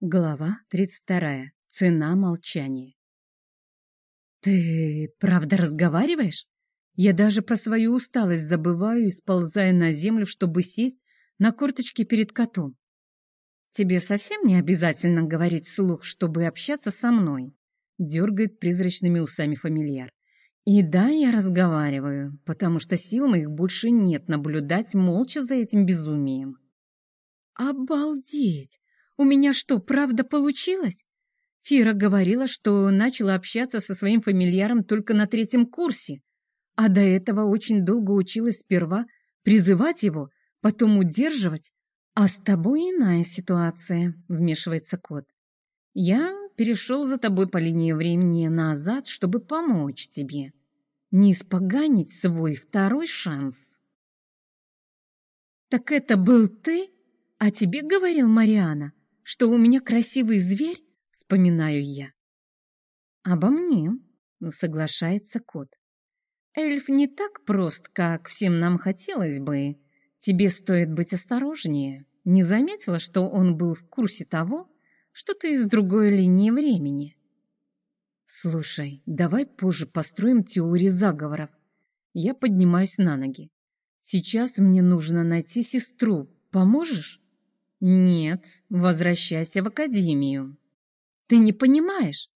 Глава 32. Цена молчания. «Ты правда разговариваешь? Я даже про свою усталость забываю и сползаю на землю, чтобы сесть на корточки перед котом. Тебе совсем не обязательно говорить вслух, чтобы общаться со мной», — дергает призрачными усами фамильяр. «И да, я разговариваю, потому что сил моих больше нет наблюдать молча за этим безумием». «Обалдеть! У меня что, правда получилось? Фира говорила, что начала общаться со своим фамильяром только на третьем курсе, а до этого очень долго училась сперва призывать его, потом удерживать. А с тобой иная ситуация, вмешивается кот. Я перешел за тобой по линии времени назад, чтобы помочь тебе. Не испоганить свой второй шанс. Так это был ты? А тебе говорил Мариана? Что у меня красивый зверь, вспоминаю я. Обо мне, соглашается кот. Эльф не так прост, как всем нам хотелось бы. Тебе стоит быть осторожнее. Не заметила, что он был в курсе того, что ты из другой линии времени? Слушай, давай позже построим теорию заговоров. Я поднимаюсь на ноги. Сейчас мне нужно найти сестру. Поможешь? «Нет, возвращайся в академию». «Ты не понимаешь?»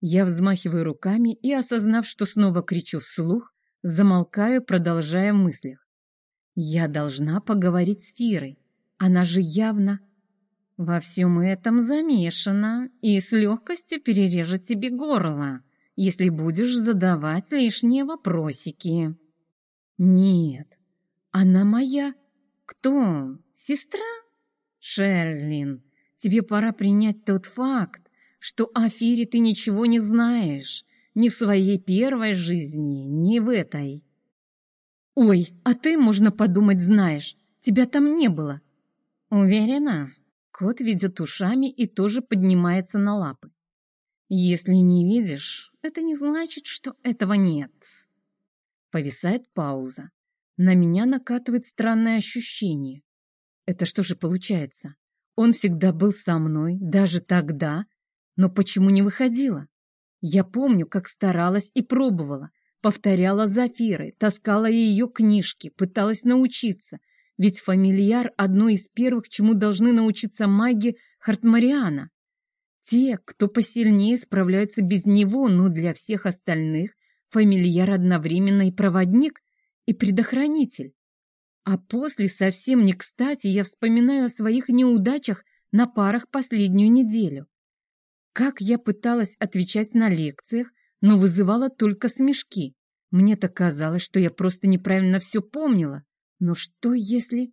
Я взмахиваю руками и, осознав, что снова кричу вслух, замолкаю, продолжая в мыслях. «Я должна поговорить с Фирой. Она же явно...» «Во всем этом замешана и с легкостью перережет тебе горло, если будешь задавать лишние вопросики». «Нет, она моя... Кто? Сестра?» Шерлин, тебе пора принять тот факт, что о Фире ты ничего не знаешь, ни в своей первой жизни, ни в этой. Ой, а ты, можно подумать, знаешь, тебя там не было. Уверена? Кот ведет ушами и тоже поднимается на лапы. Если не видишь, это не значит, что этого нет. Повисает пауза. На меня накатывает странное ощущение, это что же получается? Он всегда был со мной, даже тогда, но почему не выходила? Я помню, как старалась и пробовала, повторяла Зафирой, таскала ее книжки, пыталась научиться, ведь фамильяр – одно из первых, чему должны научиться маги Хартмариана. Те, кто посильнее, справляются без него, но для всех остальных фамильяр одновременно и проводник, и предохранитель. А после, совсем не кстати, я вспоминаю о своих неудачах на парах последнюю неделю. Как я пыталась отвечать на лекциях, но вызывала только смешки. Мне-то казалось, что я просто неправильно все помнила. Но что если...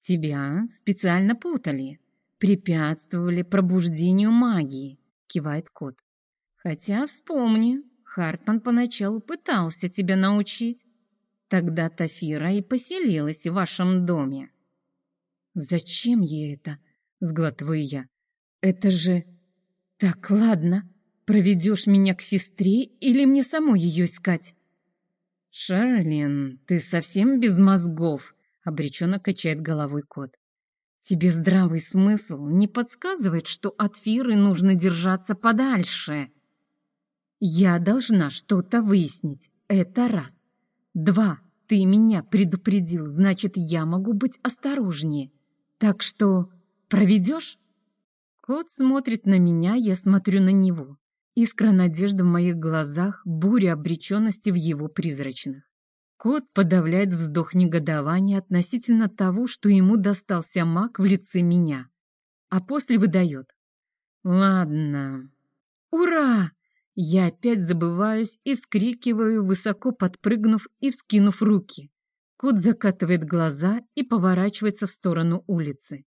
Тебя специально путали, препятствовали пробуждению магии, кивает кот. Хотя вспомни, Хартман поначалу пытался тебя научить. Тогда Тафира и поселилась в вашем доме. Зачем ей это? Сглатываю я. Это же... Так, ладно. Проведешь меня к сестре или мне самой ее искать? Шарлин, ты совсем без мозгов, обреченно качает головой кот. Тебе здравый смысл не подсказывает, что от Фиры нужно держаться подальше. Я должна что-то выяснить. Это раз. Два. Ты меня предупредил, значит, я могу быть осторожнее. Так что проведешь? Кот смотрит на меня, я смотрю на него. Искра надежды в моих глазах, буря обреченности в его призрачных. Кот подавляет вздох негодования относительно того, что ему достался маг в лице меня. А после выдает. «Ладно. Ура! Я опять забываюсь и вскрикиваю, высоко подпрыгнув и вскинув руки. Кот закатывает глаза и поворачивается в сторону улицы.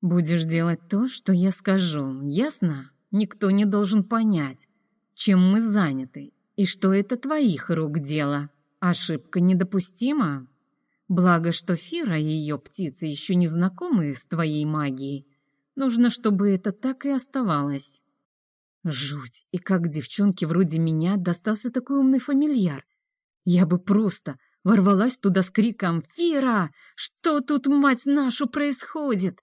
«Будешь делать то, что я скажу, ясно? Никто не должен понять, чем мы заняты, и что это твоих рук дело. Ошибка недопустима. Благо, что Фира и ее птицы еще не знакомы с твоей магией. Нужно, чтобы это так и оставалось». Жуть! И как девчонке вроде меня достался такой умный фамильяр? Я бы просто ворвалась туда с криком «Фира! Что тут, мать нашу, происходит?»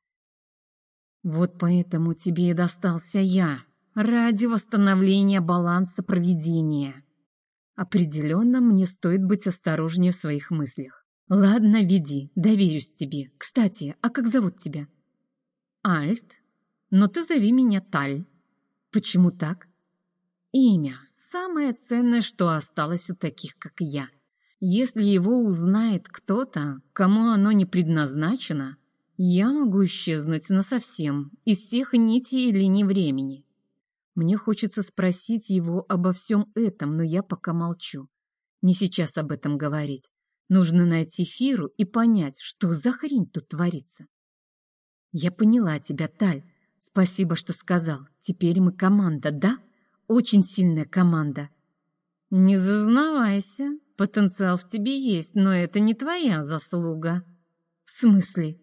Вот поэтому тебе и достался я, ради восстановления баланса проведения. Определенно мне стоит быть осторожнее в своих мыслях. Ладно, веди, доверюсь тебе. Кстати, а как зовут тебя? Альт. Но ты зови меня Таль. Почему так? Имя — самое ценное, что осталось у таких, как я. Если его узнает кто-то, кому оно не предназначено, я могу исчезнуть насовсем из всех нитей и линий времени. Мне хочется спросить его обо всем этом, но я пока молчу. Не сейчас об этом говорить. Нужно найти Фиру и понять, что за хрень тут творится. Я поняла тебя, Таль. Спасибо, что сказал. Теперь мы команда, да? Очень сильная команда. Не зазнавайся. Потенциал в тебе есть, но это не твоя заслуга. В смысле?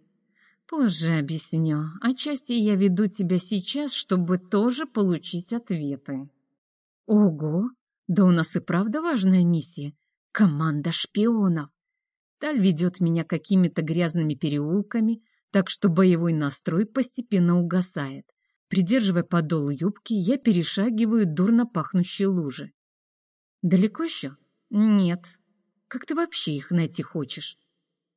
Позже объясню. Отчасти я веду тебя сейчас, чтобы тоже получить ответы. Ого! Да у нас и правда важная миссия. Команда шпионов. Таль ведет меня какими-то грязными переулками, так что боевой настрой постепенно угасает. Придерживая подол юбки, я перешагиваю дурно пахнущие лужи. «Далеко еще?» «Нет. Как ты вообще их найти хочешь?»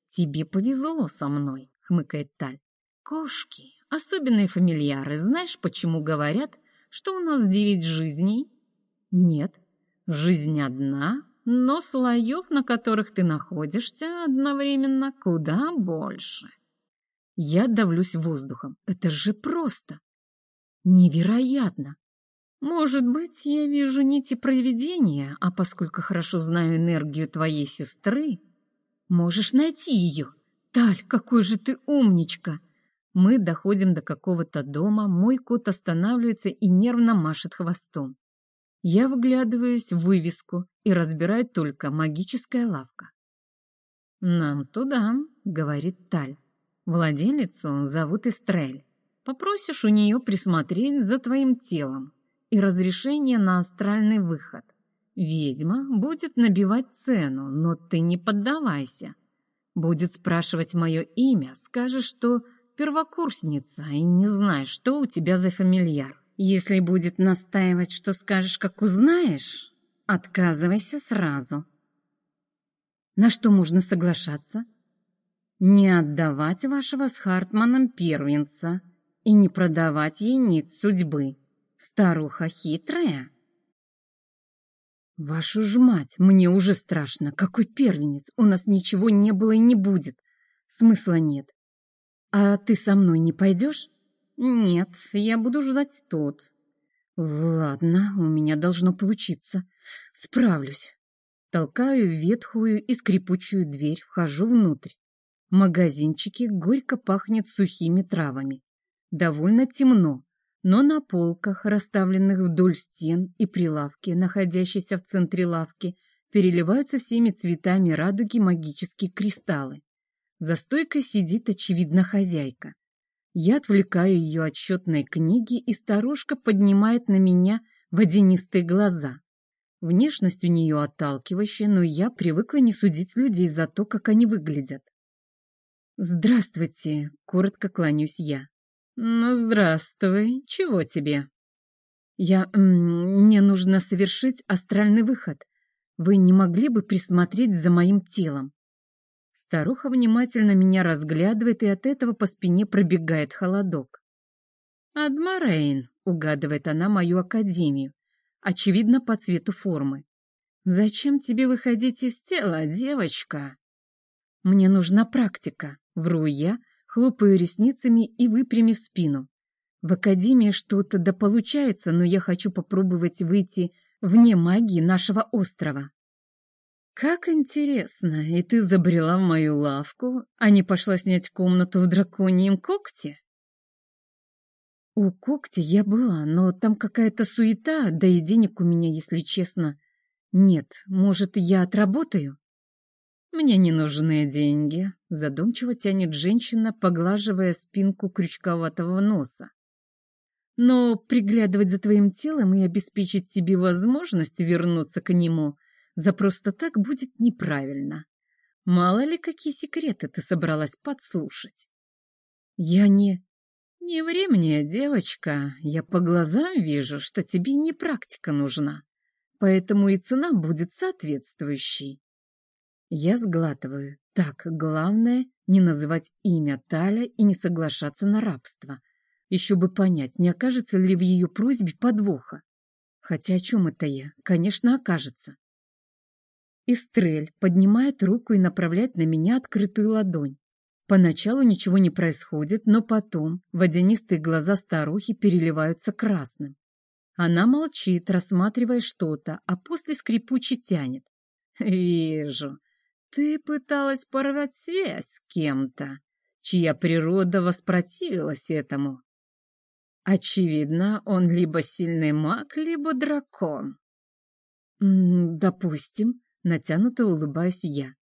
«Тебе повезло со мной», — хмыкает Таль. «Кошки, особенные фамильяры, знаешь, почему говорят, что у нас девять жизней?» «Нет. Жизнь одна, но слоев, на которых ты находишься, одновременно куда больше». Я давлюсь воздухом. Это же просто. Невероятно! Может быть, я вижу нити провидения, а поскольку хорошо знаю энергию твоей сестры, можешь найти ее. Таль, какой же ты умничка! Мы доходим до какого-то дома, мой кот останавливается и нервно машет хвостом. Я выглядываюсь в вывеску и разбираю только магическая лавка. «Нам туда», — говорит Таль. «Владелицу зовут Эстрель. Попросишь у нее присмотреть за твоим телом и разрешение на астральный выход. Ведьма будет набивать цену, но ты не поддавайся. Будет спрашивать мое имя, скажешь, что первокурсница и не знаешь, что у тебя за фамильяр. Если будет настаивать, что скажешь, как узнаешь, отказывайся сразу. На что можно соглашаться? Не отдавать вашего с Хартманом первенца, и не продавать ей нить судьбы. Старуха хитрая. Вашу ж мать, мне уже страшно. Какой первенец? У нас ничего не было и не будет. Смысла нет. А ты со мной не пойдешь? Нет, я буду ждать тут. Ладно, у меня должно получиться. Справлюсь. Толкаю ветхую и скрипучую дверь, вхожу внутрь. Магазинчике горько пахнет сухими травами. Довольно темно, но на полках, расставленных вдоль стен и прилавке, находящейся в центре лавки, переливаются всеми цветами радуги магические кристаллы. За стойкой сидит, очевидно, хозяйка. Я отвлекаю ее от счетной книги, и старушка поднимает на меня водянистые глаза. Внешность у нее отталкивающая, но я привыкла не судить людей за то, как они выглядят. «Здравствуйте!» — коротко кланяюсь я. «Ну, здравствуй. Чего тебе?» «Я... мне нужно совершить астральный выход. Вы не могли бы присмотреть за моим телом?» Старуха внимательно меня разглядывает, и от этого по спине пробегает холодок. «Адмарейн», — угадывает она мою академию, очевидно, по цвету формы. «Зачем тебе выходить из тела, девочка?» «Мне нужна практика», — вру я, — хлопаю ресницами и выпрямив спину. В академии что-то да получается, но я хочу попробовать выйти вне магии нашего острова. Как интересно, и ты забрела в мою лавку, а не пошла снять комнату в драконьем когте? У когти я была, но там какая-то суета, да и денег у меня, если честно, нет. Может, я отработаю? «Мне не нужны деньги», — задумчиво тянет женщина, поглаживая спинку крючковатого носа. «Но приглядывать за твоим телом и обеспечить тебе возможность вернуться к нему за просто так будет неправильно. Мало ли, какие секреты ты собралась подслушать». «Я не...» Не ври мне, девочка, я по глазам вижу, что тебе не практика нужна, поэтому и цена будет соответствующей. Я сглатываю. Так, главное не называть имя Таля и не соглашаться на рабство. Еще бы понять, не окажется ли в ее просьбе подвоха. Хотя о чем это я? Конечно, окажется. Истрель поднимает руку и направляет на меня открытую ладонь. Поначалу ничего не происходит, но потом водянистые глаза старухи переливаются красным. Она молчит, рассматривая что-то, а после скрипуче тянет. «Вижу, ты пыталась порвать связь с кем-то, чья природа воспротивилась этому. Очевидно, он либо сильный маг, либо дракон. «Допустим», — натянуто улыбаюсь я.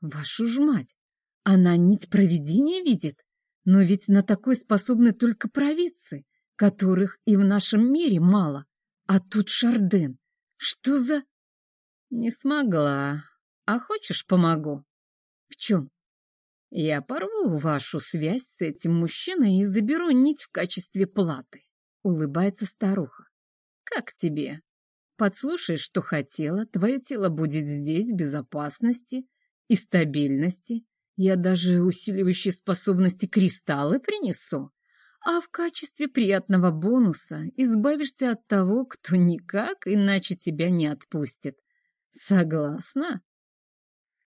«Вашу ж мать! Она нить провидения видит? Но ведь на такой способны только провидцы, которых и в нашем мире мало. А тут Шарден. Что за...» «Не смогла. А хочешь, помогу?» «В чем?» Я порву вашу связь с этим мужчиной и заберу нить в качестве платы. Улыбается старуха. Как тебе? Подслушаешь, что хотела, твое тело будет здесь в безопасности и стабильности. Я даже усиливающие способности кристаллы принесу. А в качестве приятного бонуса избавишься от того, кто никак иначе тебя не отпустит. Согласна?